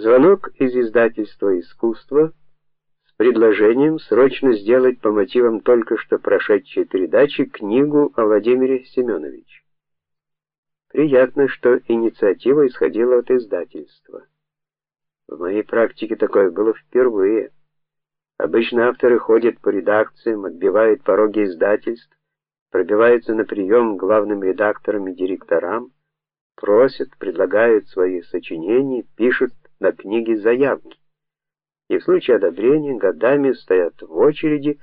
Звонок из издательства Искусство с предложением срочно сделать по мотивам только что прошедшей передачи книгу о Владимире Семеновиче. Приятно, что инициатива исходила от издательства. В моей практике такое было впервые. Обычно авторы ходят по редакциям, отбивают пороги издательств, пробиваются на прием к главным редакторам и директорам, просят, предлагают свои сочинения, пишут книги заявки. И в случае одобрения годами стоят в очереди,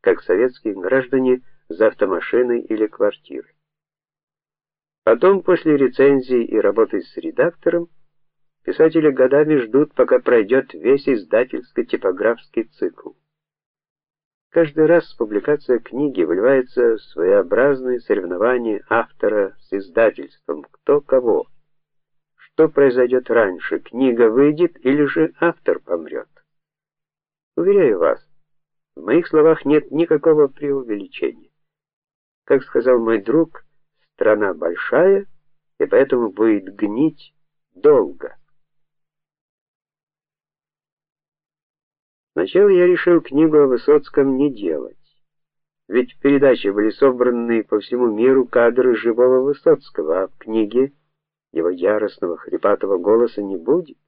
как советские граждане за автомашиной или квартирой. Потом после рецензии и работы с редактором Писатели годами ждут, пока пройдет весь издательско-типографский цикл. Каждый раз публикация книги выливается в своеобразное соревнование автора с издательством, кто кого. Что произойдет раньше, книга выйдет или же автор помрет? Уверяю вас, в моих словах нет никакого преувеличения. Как сказал мой друг, страна большая, и поэтому будет гнить долго. Сначала я решил книгу о Высоцком не делать. Ведь в передаче были собраны по всему миру кадры живого Высоцкого, а в книге его яростного хрипатого голоса не будет.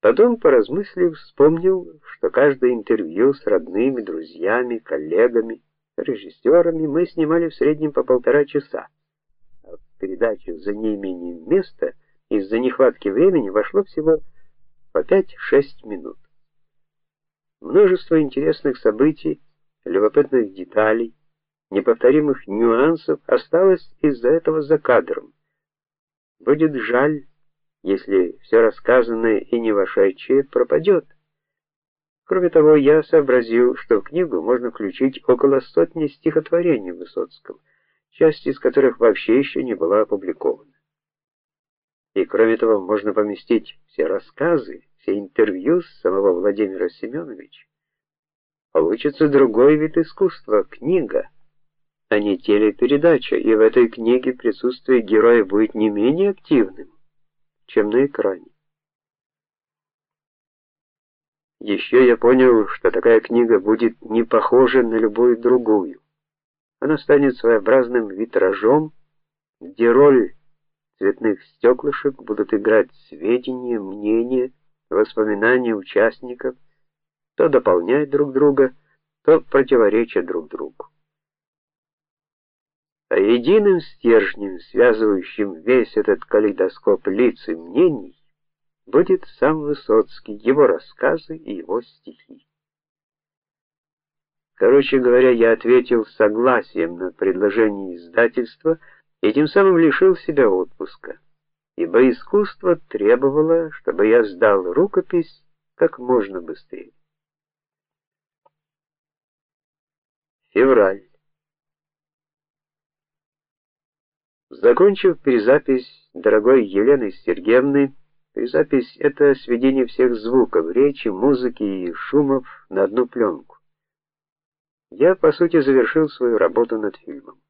Потом, поразмыслив, вспомнил, что каждое интервью с родными, друзьями, коллегами, режиссерами мы снимали в среднем по полтора часа. А в передачу за неимением места из-за нехватки времени вошло всего по 5-6 минут. Множество интересных событий, любопытных деталей, неповторимых нюансов осталось из-за этого за кадром. Будет жаль, если все рассказанное и не вошедшее пропадет. Кроме того, я сообразил, что в книгу можно включить около сотни стихотворений Высоцкого, часть из которых вообще еще не была опубликована. И кроме того, можно поместить все рассказы все интервью с самого Владимира Семеновича, получится другой вид искусства книга, а не телепередача, и в этой книге присутствие героя будет не менее активным, чем на экране. Еще я понял, что такая книга будет не похожа на любую другую. Она станет своеобразным витражом, где роль цветных стеклышек будут играть сведения, мнения, воспоминания участников то дополняют друг друга, то противоречат друг другу. А единым стержнем, связывающим весь этот калейдоскоп лиц и мнений, будет сам Высоцкий, его рассказы и его стихи. Короче говоря, я ответил согласием на предложение издательства и тем самым лишил себя отпуска ибо искусство требовало, чтобы я сдал рукопись как можно быстрее. Февраль. Закончив перезапись дорогой Елены Сергеевны, перезапись это сведение всех звуков, речи, музыки и шумов на одну пленку. Я, по сути, завершил свою работу над фильмом.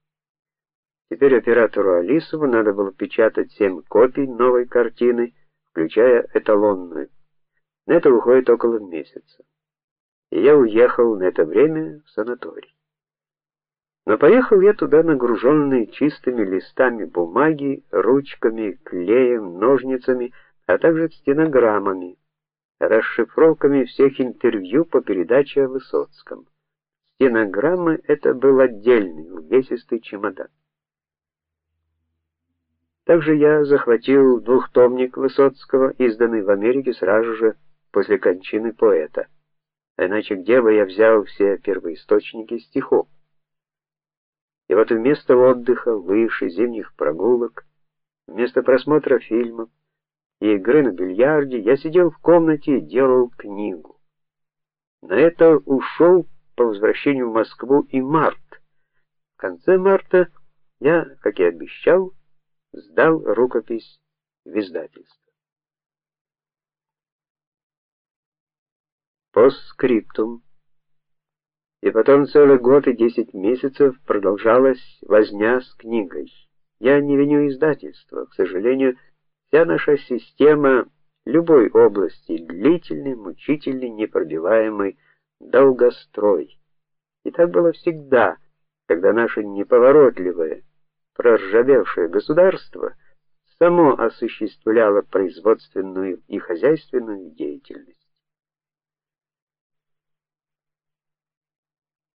Теперь оператору Алисову надо было печатать семь копий новой картины, включая эталонную. На это уходит около месяца. И я уехал на это время в санаторий. Но поехал я туда нагруженный чистыми листами бумаги, ручками, клеем, ножницами, а также стенограммами, расшифровками всех интервью по передаче о Высоцком. Стенограммы это был отдельный увесистый чемодан. Также я захватил двухтомник Высоцкого, изданный в Америке сразу же после кончины поэта. Иначе где бы я взял все первоисточники стихов? И вот вместо отдыха, выше зимних прогулок, вместо просмотра фильмов и игры на бильярде я сидел в комнате и делал книгу. На это ушел по возвращению в Москву и март. В конце марта я, как и обещал, сдал рукопись в издательство. Постскриптум. И потом целый год и десять месяцев продолжалась возня с книгой. Я не виню издательство, к сожалению, вся наша система любой области длительный, мучительный, непробиваемый долгострой. И так было всегда, когда наше неповоротливое, проржавевшее государство само осуществляло производственную и хозяйственную деятельность.